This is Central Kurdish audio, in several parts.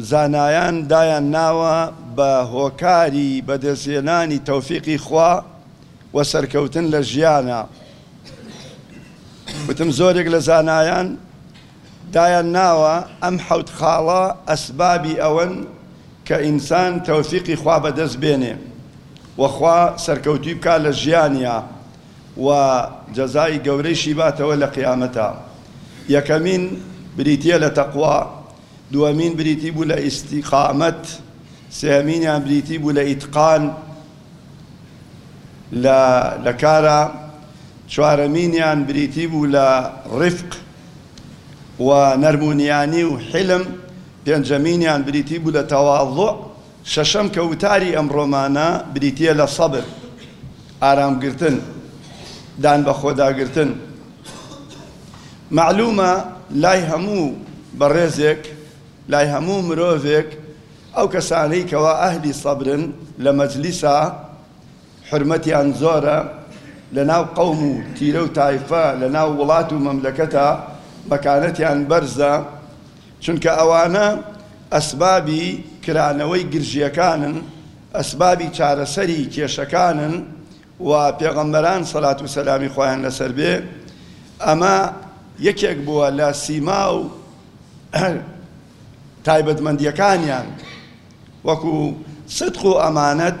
زانایان دایان ناوە بە هۆکاری بەدەستهێنانی تەوفیقی خوا و سەرکەوتن لە ژیانا وتم زۆرێک لە زانایان دایان ناوە ئەم حەوت خاڵە ئەسبابی ئەوەن کە ئینسان تەوفیقی خوا بەدەست بێنێ و خوا سەرکەوتوی بکا لە ژیانیا. و جەزای گەورەیشی باتەوە لە قیامەتا یەکەمین بریتیە لە تەقوا دوەمین بریتی بوو لە ئیستیقامەت سێهەمینیان بریتی بوو لە ئیتقان لە لە کارا چوارەمینیان بریتی بوو لە ڕیفق و نەرمونیانی و حیلم پێنجەمینیان بریتی بوو لە تەواضوع شەشەم کە وتاری ئەمڕۆمانە بریتییە لە سەبر، ئارامگرتن، دانبەخۆداگرتن. مەعلوومە لای هەموو بەڕێزێک، لای هەموو مرۆڤێک ئەو کەسانەی کەوا ئەهلی سەبرن لە مەجلیسا حورمەتیان زۆرە، لە ناو قەوم و تیرە و تایفە، لە ناو وڵات و مەملەکەتا مەکانەتیان بەرزە. چونکە ئەوانە ئەسبابی کرانەوەی گرژییەکانن، ئەسبابی چارەسەری کێشەکانن و پێغەمبەران سەلات و سەلامی خوایان لەسەر بێ ئەمە یەکێک بووە لە سیما و تایبەتمەندییەکانیان وەکو سدق و ئەمانەت،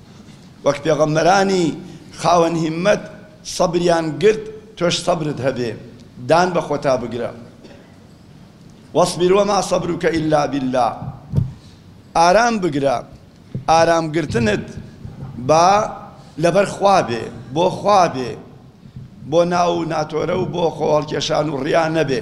وەک پێغەمبەرانی خاوەن هیممەت سەبریان گرت تۆش سەبرت هەبێ دان بە خۆتا بگرە واصبر وما صبرك الا بالله ئارام بگرە ئارام گرتنت با لەبەر خوا بێ بۆ خوا بێ بۆ ناو و ناتۆرە و بۆ خۆڵکێشان و ڕیا نەبێ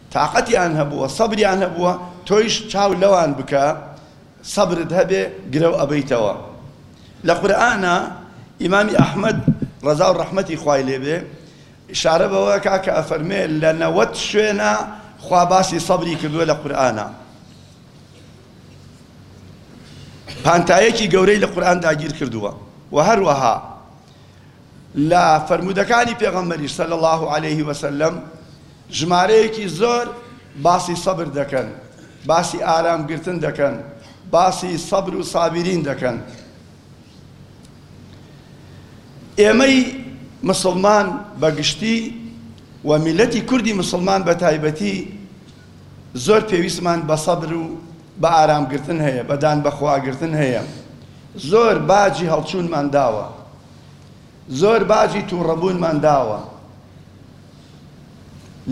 تاقەتیان هەبووە سەبریان هەبووە تۆیش چاو لەوان بکە سەبرت هەبێ گرەو ئەبەیتەوە لە قورئانا ئیمامی ئەحمەد ڕەزاو ڕەحمەتی خوای لێ بێ ئیشارە بەوە کا کە ئەفەرمێ لە نەوەد شوێنا خوا باسی سەبری کردووە لە قورئانا پانتایەکی گەورەی لە قورئان داگیر کردووە وە هەروەها لە فەرموودەکانی پێغەمبەریش صلی اللە علیە وسلم ژمارەیەکی زۆر باسی سەبر دەکەن، باسی ئارام گرتن دەکەن، باسی سەبر و سابیرین دەکەن. ئێمەی مسڵمان بە گشتی و میلەتی کوردی مسڵمان بە تایبەتی زۆر پێویستمان بە سەبر و بە ئارام گرتن هەیە، بە دان بەخواگرتن هەیە. زۆر باجی هەڵچوونمان داوە. زۆر باجی توڕەبوونمان داوە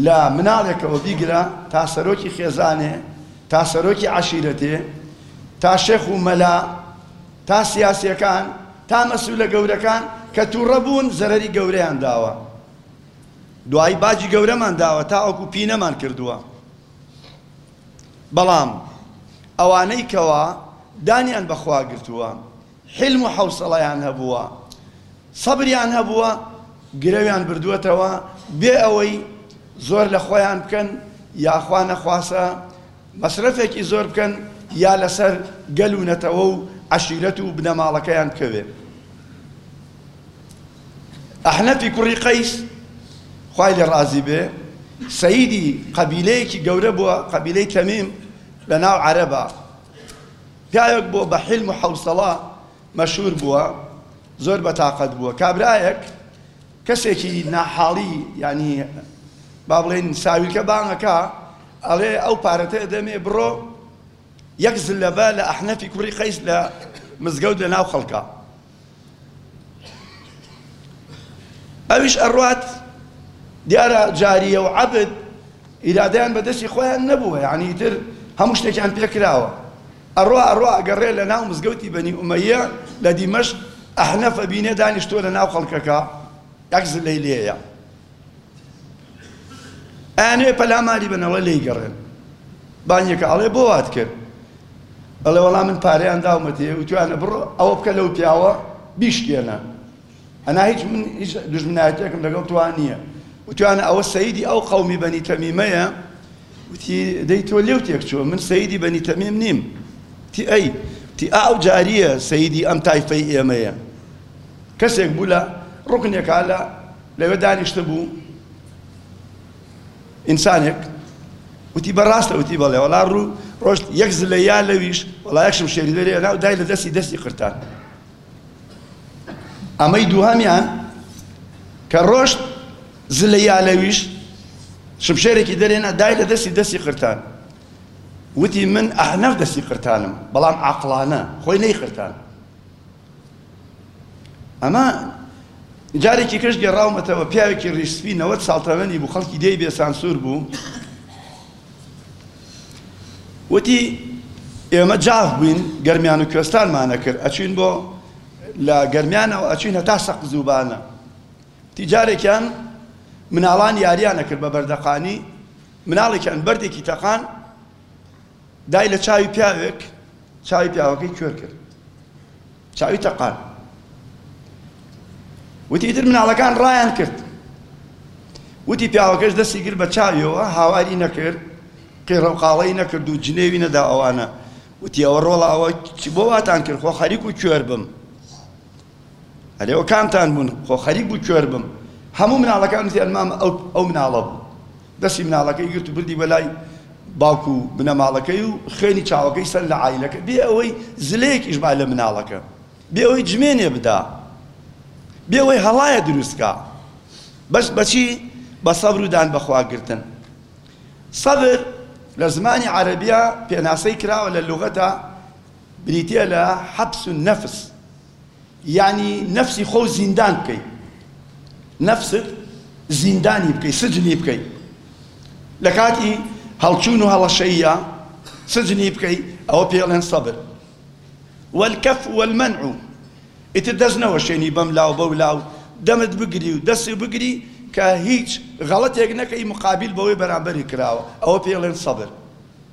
لە مناڵێکەوە بیگرە تا سەرۆکی خێزانێ تا سەرۆکی عەشیرەتێ تا شێخ و مەلا تا سیاسیەکان تا مەسولە گەورەکان کە توڕەبوون زەرەری گەورەیان داوە دوایی باجی گەورەمان داوە تا ئەوکو پینەمان کردووە بەڵام ئەوانەی کەوا دانیان بەخوا گرتووە حیلم و حەوسەڵەیان هەبووە، سەبریان هەبووە، گرەویان بردووەتەوە بێ ئەوەی زۆر لە خۆیان بکەن یا خوا نەخواستە مەسرەفێکی زۆر بکەن یا لەسەر گەل و نەتەوە و عەشیرەت و بنەماڵەکەیان بکەوێ. ئەحنەفی کوڕی قەیس خوای لێ ڕازی بێ سەیدی قەبیلەیەکی گەورە بووە، قەبیلەی تەمیم لە ناو عەرەبا، پیاوێک بووە بە حیلم و حەوسەڵە مەشهوور بووە، زۆر بە تاقەت بووە. کابرایەک کەسێکی ناحاڵی یانی با بڵێین ساویلکە بانگ ئەکا ئەڵێ ئەو پارەتە ئەدەمێ بڕۆ یەک زللە بە لە ئەحنەفی کوڕی قەیس لە مزگەوت لە ناو خەڵکا. ئەویش ئەڕوات دیارە جاریە و عەبد ئیرادەیان بە دەستی خۆیان نەبووە یعنی ئیتر هەموو شتێکیان پێکراوە ئەڕوا ئەڕوا ئەگەڕێ لە ناو مزگەوتی بەنی ئومەیە لە دیمەشق ئەحنەف ئەبینێ دانیشتووە لە ناو خەڵکەکە یەک زلەی لێیە ئەیانەوێ پەلاماری بەن ئەڵێ لێی گەڕێن بانگێکە ئەڵێ بۆ وات کرد ئەڵێ وەڵا من پارەیان داومەتێ وتویانە بڕۆ ئەوە بکە لەو پیاوە بیشکێنە ئەنا هیچ من هیچ دژمنایەتێکم لەگەڵ توان نییە وتوانە ئەوە سەیدی ئەو قەومی بەنی تەمیمەیە وتی دەی تۆ لێو تێک چوە من سەیدی بەنی تەمیم نیم تی ئەی تی ئاو جاریە سەیدی ئەم تایفەی ئێمەیە کەسێک بوو لە ڕکنێکا لە لەوێ دانیشتبوو ئینسانێک وتی بەڕاستە وتی بەڵێ وەڵا ڕوو ڕۆشت یەک زلە یا لەویش وەڵا یەکشم شێری لەرێ ناو دای لە دەستی دەستی قرتان ئەمەی دووهەمیان کە ڕۆشت زلە یا لەویش شمشێرێکی دەرێنا دای لە دەستی دەستی قرتان وتی من ئەحنەف دەستی قرتانم بەڵام عقلانە خۆی نەی قرتان ئەمە جارێکی کەش گێڕاومەتەوە پیاوێکی ڕیش سپی نەوەد ساڵ تەمەنی بوو خەڵکی دێی بێ سانسور بوو وتی ئێمە جاف بووین گەرمیان و کوێستانمانە کرد ئەچین بۆ لە گەرمیانەوە ئەچین هەتا سەق زووبانە تیجارێکیان مناڵان یاریانە کرد بە بەردەقانی مناڵێکیان بەردێکی تەقان دای لە چاوی پیاوێک، چاوی پیاوەکەی کوێر کرد، چاوی تەقاند. وتی ئیتر مناڵەکان ڕایان کرد. وتی پیاوەکەش دەستی گرت بە چاویەوە، هاواری نەکرد، قیڕەوقاڵەی نەکرد و جنێوی نەدا ئەوانە. وتی ئەوە ڕۆڵە، ئەوە چ بۆ واتان کرد، خۆ خەریک و کوێر بم. ئەرێ ئەوە کامتان بوون؟ خۆ خەریک بوو کوێر بم. هەموو مناڵەکان وتیان مامە ئەو ئەو مناڵە بوو. دەستی مناڵەکەی گرت و بردی بە لای باوک و بنەماڵەکەی و خوێنی چاوەکەی سەند لە عایلەکە بێ ئەوەی زلەیەکیش با لە مناڵەکە، بێ ئەوەی جمێنێ بدا، بێ ئەوەی هەڵایە دروست کا. بەس بە چی؟ بە سەبر و دان بە خوا گرتن. سەبر لە زمانی عەرەبییە پێناسەی کراوە لە لوغەتا بریتییە لە حەبس النفس، یەعنی نەفسی خۆو زیندان بکەی نەفست زیندانی بکەی سجنی بکەی لەکاتی هەڵچون و هەڵەشەییا سجنی بکەی ئەوە پێی ئەڵێن سەبر والکف والمنع ئیتر دەست نەوەشێنی بەم لاو بەو لاو دەمت بگری و دەست بگری کە هیچ غەڵەتێک نەکەی مقابل بەوەی بەرامبەری کراوە ئەوە پێی ئەڵێن سەبر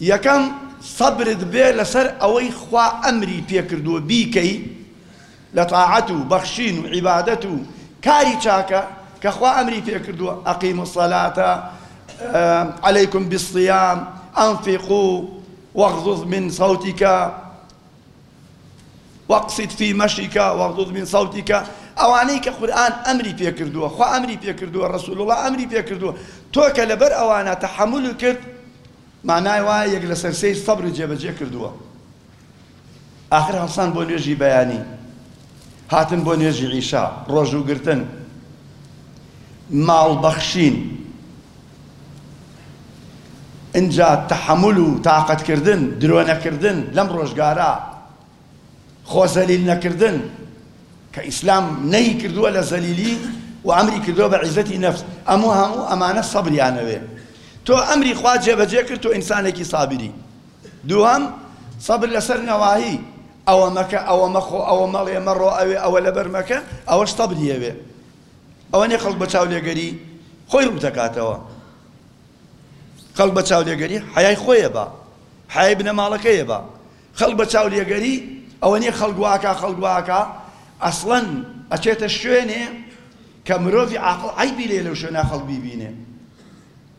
یەکەم، سەبرت بێ لەسەر ئەوەی خوا ئەمری پێکردووە بیکەی لە تاعەت و بەخشین و عیبادەت و کاری چاکە کە خوا ئەمری پێکردووە، اقیموا الصلاة، علیکم بالصیام، انفقوا، واغضض من صوتک، واقصد فی مشیک واغضض من صوتک ئەوانەی کە قورئان ئەمری پێ کردووە خوا ئەمری پێ کردووە رسول اللە ئەمری پێ کردووە تۆ کە لەبەر ئەوانە تەحەمولی کرد مانای وایە یەک لەسەر سێی سەبری جێ بەجێ کردووە ئاخر هەڵسان بۆ نوێژی بەیانی هاتن بۆ نوێژی عیشا ڕۆژوو گرتن ماڵ بەخشین ئینجا تەحەمول و تاقەت کردن، درۆ نەکردن لەم ڕۆژگارە، خۆ زەلیل نەکردن، کە ئیسلام نەهی کردووە لە زەلیلی و ئەمری کردووە بە عیزەتی نەفس، ئەمە هەموو ئەمانە سەبریانەوێ. تۆ ئەمری خوا جێبەجێ کرد، تۆ ئینسانێکی سابری. دووهەم، سەبر لەسەر نەواهی، ئەوە مەکە، ئەوە مەخۆ، ئەوە مەڵێ، مەڕۆ ئەوێ، ئەوە لەبەر مەکە، ئەوەش سەبری ئەوێ. ئەوەنیە خەڵک بە چاولێگەری خۆی ڕوتەکاتەوە خەڵک بە چاولێگەری حەیای خۆیە بە حەیای بنەماڵەکەیە بە خەڵک بە چاولێگەری ئەوە نیە خەڵک واکە خەڵک واکە ئەسڵەن ئەچێتە شوێنێ کە مرۆڤی عاقڵ عیبی لێ لەو شوێنە خەڵک بیبینێ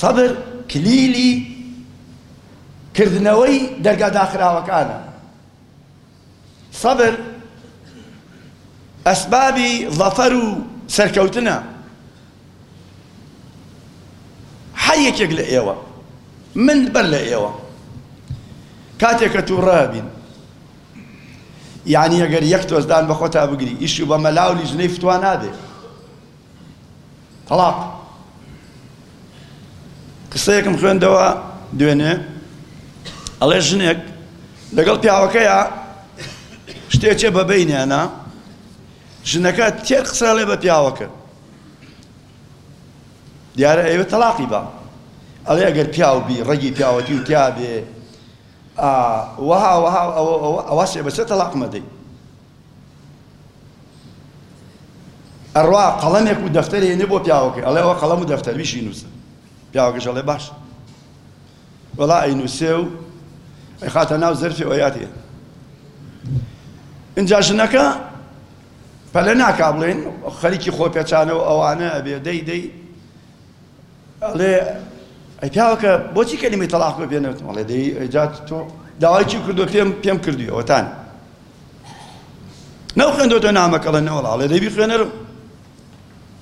سەبر کلیلی کردنەوەی دەرگا داخراوەکانە، سەبر ئەسبابی زەفەر و سەرکەوتنە، هەر یەکێک لە ئێوە، من بەر لە ئێوە، کاتێک کە تووڕە ئەبین، یانی ئەگەر یەک تۆز دان بە خۆتا بگری، ئیشوو بە مەلا و لیژنەی فتوا نابێ. تەڵاق قسەیەکم خوێندەوە دوێنێ ئەڵێ ژنێک لەگەڵ پیاوەکەیە شتێکێ بە بینیانە ژنەکە تێ قسەڵێ بە پیاوەکە دیارە ئەوێ تەلاقی بە ئەڵێ ئەگەر پیاو بی ڕێگی پیاوەتی و تیاێ وەها وەها ئەوە ئەوە ئەوە سێ بەسێ تەلاق مەدەی ئەڕوا قەڵەمێک و دەفتەر هێنێ بۆ پیاوەکەی ئەڵێ ئەوە قەڵەم و دەفتەر ویشی نووسە پیاوەکەش ئەڵێ باش وەڵا ئەی نووسێ و ئەی خاتە ناو زەرفی ئۆیاتێ اینجا ژنەکە پەلە ناکا بڵێن خەریکی خۆپێچانەوە ئەوانە ئەبێ دەی دەی ئەڵێ ئەی پیاوەکە بۆچی کەلیمەی تەڵاق بە پێ نەوتم ئەڵێ دەی ئەیجات تۆ داوای چی کردو پێم پێم کردی ئەوەتان نەو خوێندۆتە نامەکەڵە نەوەڵ ئەڵێ دەبی خوێنەرم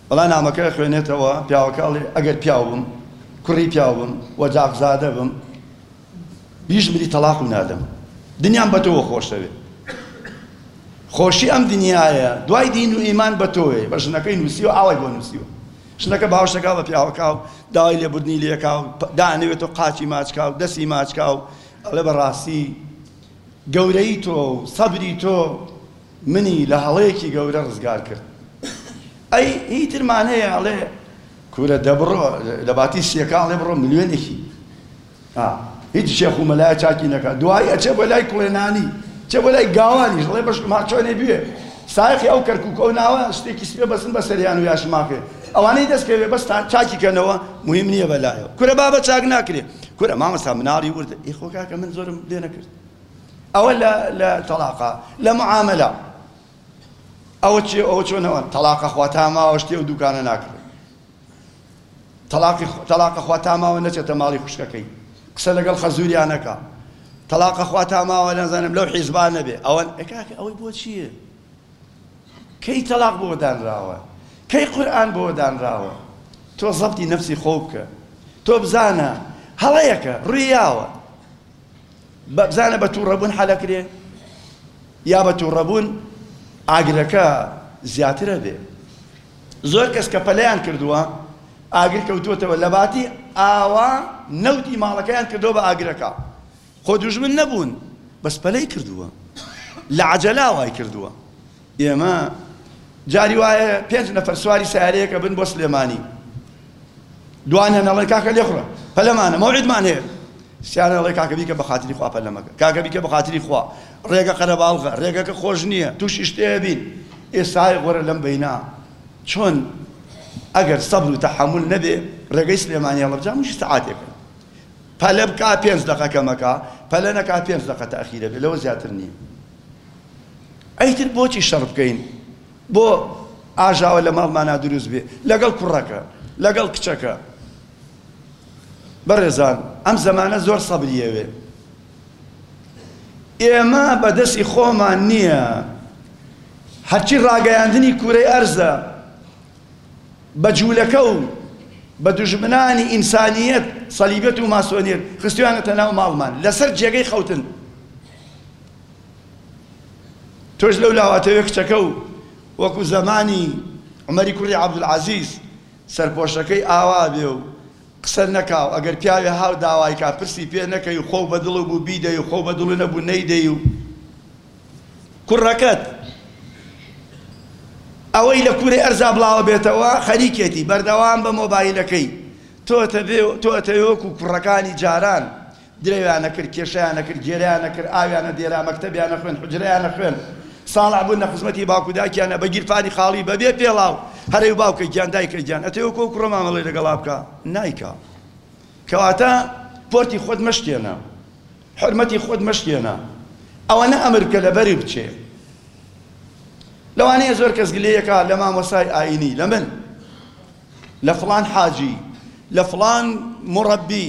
بەڵا نامەکە خوێنێتەوە پیاوەکە ئەڵێ ئەگەر پیاو بم کوڕی پیاو بم و جاقزادە بم بیش بری تەلاق و نادەم دنیام بە تۆوە خۆشەوێ خۆشی ئەم دنیاە دوای دین و ئیمان بە تۆێ بە ژنەکەی نووسی و ئاوای بۆ نووسیوە ژنەکە باوشەکا بە پیاوەکا و داوای لێبوردنی لێکا و دانەوێت و قاچی ماچکا و دەستی ماچکا و ئەڵێ بە ڕاستی گەورەی تۆ و سەبری تۆ منی لە هەڵەیەکی گەورە ڕزگار کرد ئەی هی ترمان هەیە ئەڵێ کورە دەبڕۆ لە باتی سیەکان لێ بڕۆ ملیۆنێکی ئا هیچ شێخ و مەلایە چاکی نەکا دوایی ئەچێ بۆ لای کڵێنانی چێ بۆ لای گاوانیش ڵێ بەش ماچۆنێ بوێ سایەخی ئەو کەرکوک ئەو ناوە شتێکی سپێ بەسن بە سەریان و یاشماخێ ئەوانەی دەست پێوێ بەس چاکی کەنەوە مهم نییە بە لایە کورە بابە چاک ناکرێ کورە مامەسا مناڵی ورد ئی خۆ کاکە من زۆرم لێ نەکرد ئەوە لە لە تەڵاقا لە معاملە ئەوە چێ ئەوە چۆنەوە تەڵاقە خواتاماوە شتێ و دوکانە ناکرێ تەڵاقی تەڵاقە خوا تا ماوە نەچێتە ماڵی خوشکەکەی قسە لەگەڵ خەزووریا نەکا تەڵاقە خوا تا ماوە نەزانم لەو حیزبان نەبێ ئەوەن ئەکاکە ئەوەی بۆ چییە کەی تەلاق بۆ دانراوە کەی قورآن بۆ دانراوە تۆ زەبتی نەفسی خۆ بکە تۆ بزانە هەڵەیەکە ڕیاوە بزانە بە توڕەبوون حەل ئەکرێ یا بە توڕەبوون ئاگرەکە زیاتر ئەبێ. زۆر کەس کە پەلیان کردووە ئاگر کەوتووەتەوە لە باتی ئاوا نەوتی ماڵەکەیان کردەوە بە ئاگرەکە. خۆ دوژمن نەبوون بەس پەلەی کردووە لە عەجەلا وای کردووە. ئێمە جاری وایە پێنج نەفەر سواری سەیارەیەک ئەبن بۆ سلێمانی دوانیان ئەڵێن کاکە لێخڕە پەلەمانە مەوعیدمان هەیە سیانە ئەڵێ کاکە بیکە بە خاتری خوا پەلە مەکە کاکە بیکە بە خاتری خوا ڕێگە قەرەباڵغە ڕێگەکە خۆش نییە تووشی شتەیە بین ئێستای وەرە لەم بەینا چۆن ئەگەر سەبر و تەحمل نەبێ ڕێگەی سلێمانی هەڵبجا مشی سعاتێکە پەلە بکا پێنج دەقەکەمەکە پەلە نەکا پێنج دەقە تاخیرە بێ لەوە زیاتر نییە ئەیتر بۆچی شەڕ بکەین بۆ ئاژاوە لە ماڵمانا دروست بێ لەگەڵ کوڕەکە لەگەڵ کچەکە بەڕێزان ئەم زەمانە زۆر سەبری ئەوێ ئێمە بەدەستی خۆمان نییە هەرچی ڕاگەیاندنی کورەی ئەرزە بە جوولەکە و بە دژمنانی ئینسانیت سەلیبەت و ماسۆنیت خستویانەتە ناو ماڵمان لەسەر جێگەی خەوتن تۆش لەو لاوە ئەتەوێ کچەکە و وەکو زەمانی عومەری کوڕی عەبدولعەزیز سەرپۆشەکەی ئاوا بێ و قسە نەکا و ئەگەر پیاوێ هاو داوای کا پرسی پێ نەکەی و خۆو بە دڵو بوو بیدەی و خۆو بە دڵو نەبوو نەیدەی و کوڕەکەت ئەوەی لە کوورەی ئەرزا بڵاوە بێتەوە خەریکێتی بەردەوام بە مۆبایلەکەی تۆ ئەتەوێ تۆ ئەتەوێ وەکو کوڕەکانی جاران درێویان نەکرد، کێشیان نەکرد، گێریان نەکرد، ئاویان نەدێرا، مەکتەبیان نەخوێند، حوجرەیان نەخوێند. ساڵح بوون لە خزمەتی باوک و دایکیانە، بە گیرفانی خاڵی، بە بێ پێڵاو. هەرەی باوکە گیان، دایکە گیان، ئەتەوێ وەکو ئەو کوڕە مامەڵەی لەگەڵا بکا؟ نایکا. کەواتە پۆرتی خۆت مەشکێنە. حورمەتی خۆت مەشکێنە. ئەوەنە ئەمر بکە لە بەرێ بچێ. لەوانەیە زۆر کەس گلەی ئەکا لە مامۆستای ئایینی، لە من، لە فڵان حاجی، لە فڵان موڕەبی،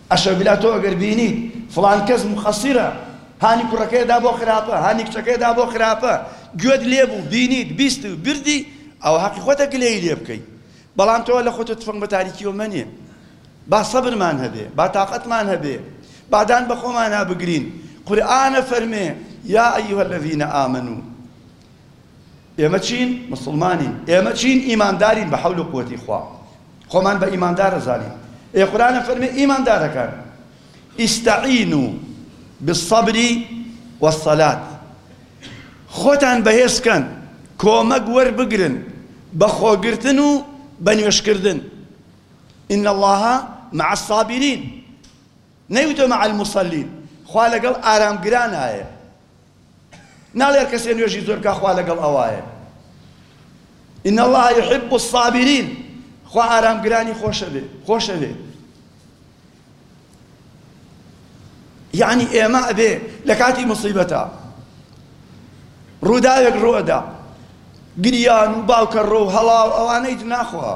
ئەشرەف بلا تۆ ئەگەر بینیت فڵان کەس موقەسیرە هانی کوڕەکەی ئەدا بۆ خراپە هانی کچەکەی ئەدا بۆ خراپە گوێت لێ بوو بینیت بیست و بردی ئەوە هەقی خۆتە گلەیی لێ بکەی بەڵام تۆ لە خۆتۆ تفەنگ بە تاریکیەوە مەنێ با سەبرمان هەبێ با تاقەتمان هەبێ با دان بە خۆمانا بگرین قورئان ئەفەرمێ یا ایها الذین آمنوا ئێمە چین مسڵمانین ئێمە چین ئیماندارین بە حەول و قوەتی خوا خۆمان بە ئیماندار ئەزانین ئێ قورئان ئەفەرمێ ئیماندارەکان استعینو بالصبر والصلاة خۆتان بەهێز کەن کۆمەک وەربگرن بە خۆگرتن و بە نوێژکردن ان اللە مع الصابرین نەیوتە مع المصلین، خوا لەگەڵ ئارامگرانایە، ناڵێ هەر کەسێ نوێژی زۆر بکا خوا لەگەڵ ئەوایە، ان اللە یحب الصابرین، خوا ئارامگرانی خۆشەوێ خۆشەوێ. یەعنی ئێمە ئەبێ لە کاتی موسیبەتا ڕووداوێک ڕوئەدا گریان و باوکەڕۆ و هەڵا و ئەوانەی ناخوا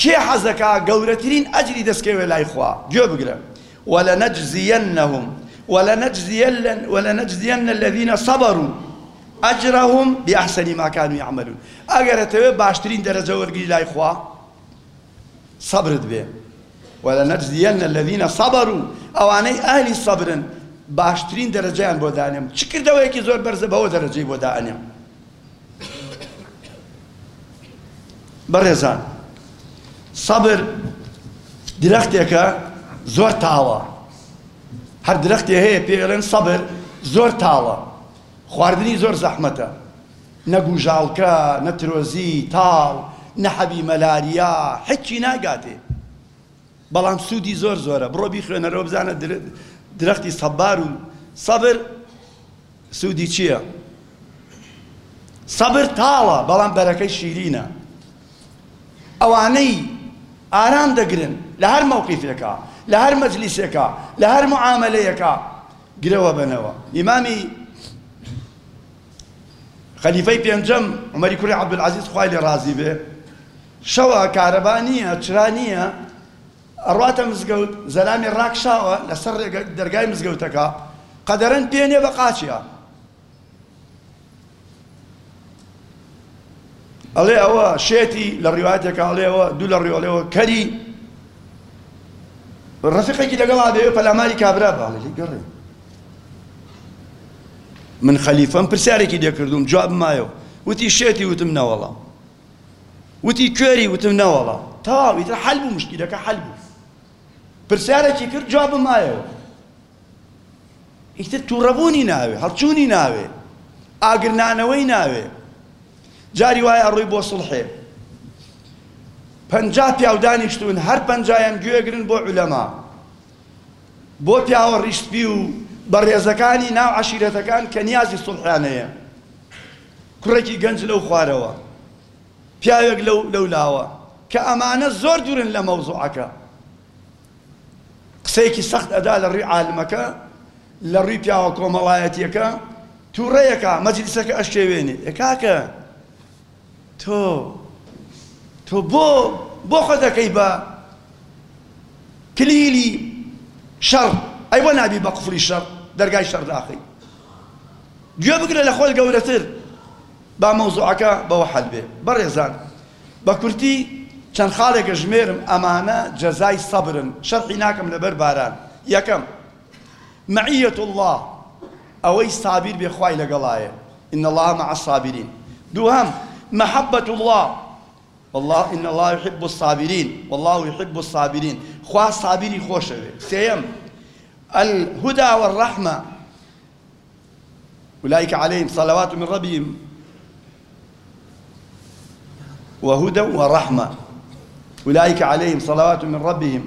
کێ حەزدەکا گەورەترین ئەجری دەستکەوێ لای خوا؟ گوێ بگرە، ولنجزینهم ولنجزین ولنجزین الذین صبروا اجرهم بأحسن ما کانوا یعملون ئەگەر ئەتەوێ باشترین دەرەجە وەرگری لای خوا سەبرت بێ ولنجزین الذین صبروا ئەوانەی ئەهلی سەبرن باشترین دەرەجەیان بۆ دانێم چ کردەوەیەکی زۆر بەرزە بەوە دەرەجەی بۆ دائەنێم. بەڕێزان سەبر درەختێکە زۆر تاڵە هەر درەختێ هەیە پێڵێن سەبر زۆر تاڵە خواردنی زۆر زەحمەتە نە گوژاڵکە نە ترۆزی تاڵ نە حەبی مەلاریا حچی ناگاتێ بەڵام سودی زۆر زۆرە بڕۆ بیخوێنەرەوە بزانە درەختی سەبار و سەبر سودی چییە سەبر تاڵە بەڵام بەرەکەی شیرینە ئەوانەی ئارام دەگرن لە هەر مەوقیفێکە لە هەر مەجلیسێکە لە هەر معاملەیەکە گرەوە بنەوە ئیمامی خەلیفەی پێنجەم عومەری کوڕی عەبدولعەزیز خوای لێ ڕازی بێ، شەوە کارەبا نییە، چرا نییە، ئەڕواتە مزگەوت، زەلامی ڕاکشاوە لە سەر ڕێگە دەرگای مزگەوتەکە، قەدەرەن بێنێ بە قاچیا. ئەڵێ ئەوە شێتی، لە ڕیوایەتێکا ئەڵێ ئەوە دوو لە ڕیۆ، ئەڵێ ئەوە کەری. ڕەفیقێکی لەگەڵا دەوێ پەلاماری کابرا بە، ئەڵێ لێی گەڕێ، من خەلیفەم پرسیارێکی لێکردوم جواب مایەوە وتی شێتی وتم نەوەڵام وتی کوێری وتم نەوەڵام تەواو ئیتر حەل بوو مشکیلەکە حەل بوو پرسیارێکی کرد جوابم مایەوە ئیتر تووڕەبوونی ناوێ هەڵچوونی ناوێ ئاگرنانەوەی ناوێ جاری وایە ڕووی بۆ سڵحێ پەنجا پیاودانیشتون هەر پەنجایان گوێگرن بۆ علەما بۆ پیاوە ڕیش سپی و بەڕێزەکانی ناو عەشیرەتەکان کە نیازی سوڵحیان هەیە. کوڕێکی گەنج لەو خوارەوە، پیاوێک لەو لەو لاوە، کە ئەمانە زۆر دوورن لە مەوزوعەکە. قسەیەکی سەخت ئەدا لە ڕووی عالمەکە، لە ڕووی پیاوە کۆمەڵایەتیەکە توڕەیەکە، مەجلیسەکە ئەشێوێنێ. ئێ کاکە! تۆ تۆ بۆ بۆ خۆت ئەکەی بە کلیلی شەڕ ئەی بۆ نابی بە قفڵی شەڕ دەرگای شەڕ داخەی گوێ بگرە لە خۆت گەورەتر با مەوزوعەکە بەوە حەل بێ بەڕێزان بە کورتی چەند خاڵێک ئەژمێرم ئەمانە جەزای سەبرن شەرحی ناکەم لەبەر باران یەکەم مەعیەت اللە ئەوەی سابیر بێ خوای لەگەڵایە إن الله مع الصابرين دوهم محبة الله والله إن الله يحب الصابرين والله يحب الصابرين خوا صابري خوش سيم الهدى والرحمة أولئك عليهم صلوات من ربهم وهدى ورحمة أولئك عليهم صلوات من ربهم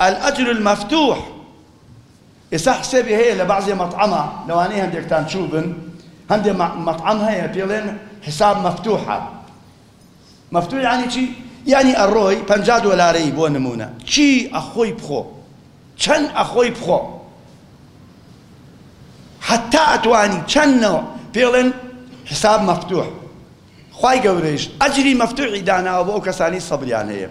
الاجل المفتوح ئێستا حسێبێ هەیە لە بەعزێ مەتعەما لەوانەیە هەندێکتان چووبن هەندێ مەتعەم هەیە پێڵێن حساب مفتوحە مفتوح یعنی چی؟ یعنی ئەڕۆی پەنجا دۆلارەی بۆ نمونە چی ئەخۆی بخۆ چەند ئەخۆی بخۆ حتا ئەتوانی چەند نەوە پێڵێن حساب مفتوح خوای گەورەیش ئەجری مفتوحی داناوە بۆ ئەو کەسانی سەبریان هەیە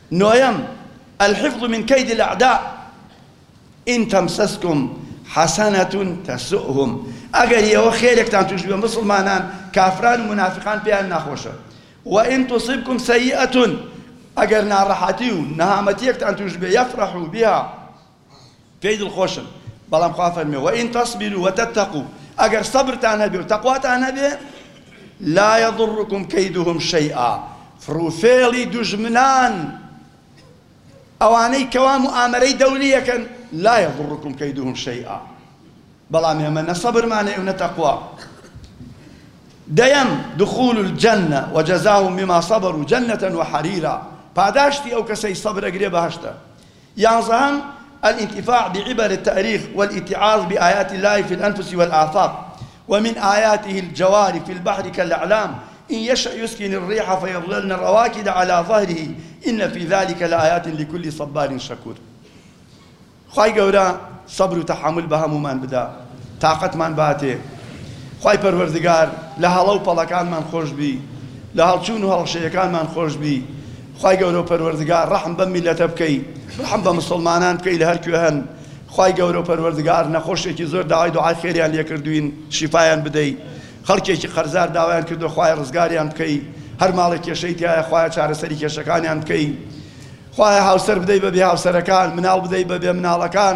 نويم الحفظ من كيد الأعداء إن تمسسكم حسنة تسؤهم أجر يا خيرك تنتجوا مسلمان كافران ومنافقان بيان نخوشة وإن تصيبكم سيئة أجر نار رحتي ونهامتيك تنتجوا يفرحوا بها پێی دڵخۆشن، بەڵام خوا فەرمی، وان تصبروا وتتقوا، ئەگەر سەبرتان هەبێ و تەقواتان هەبێ، لا یضرکم کیدهم شیئا، فڕوفێڵی دوژمنان، ئەوانەی کەوا موئامەرەی دەولی ئەکەن، لا یضرکم کیدهم شیئا، بەڵام ئێمە نە سەبرمان هەیە و نە تەقوا. دەیەم، دخول الجنە وجزاهم بما صبروا جنە وحریرا، پاداشتی ئەو کەسەی سەبر ئەگرێ بەهەشتە. یانزەهم الانتفاع بعبر التاريخ والاتعاظ بآيات الله في الأنفس والآفاق ومن آياته الجوار في البحر كالأعلام إن يشأ يسكن الريح فيظللن الرواكد على ظهره إن في ذلك لآيات لكل صبار شكور خواهي قورا صبر وتحمل بهمومان بدا طاقتمان باتي خواهي پروردگار لهلاو پلکان من خوش بي لهلچون و هلشيكان من خوش بي خوای گەورەو پەروەردگار ڕەحم بەم میلەتە بکەی ڕەحم بە مسوڵمانان بکەی لە هەر کوێ هەن خوای گەورەو پەروەردگار نەخۆشێکی زۆر داوای دوعای خێریان لێکردوین شیفایان بدەی خەڵکێکی قەرزار داوایان کردو خوای ڕزگاریان بکەی هەر ماڵێک کێشەی تایە خوایە چارەسەری کێشەکانیان بکەی خوایە هاوسەر بدەی بە بێ هاوسەرەکان مناڵ بدەی بە بێ مناڵەکان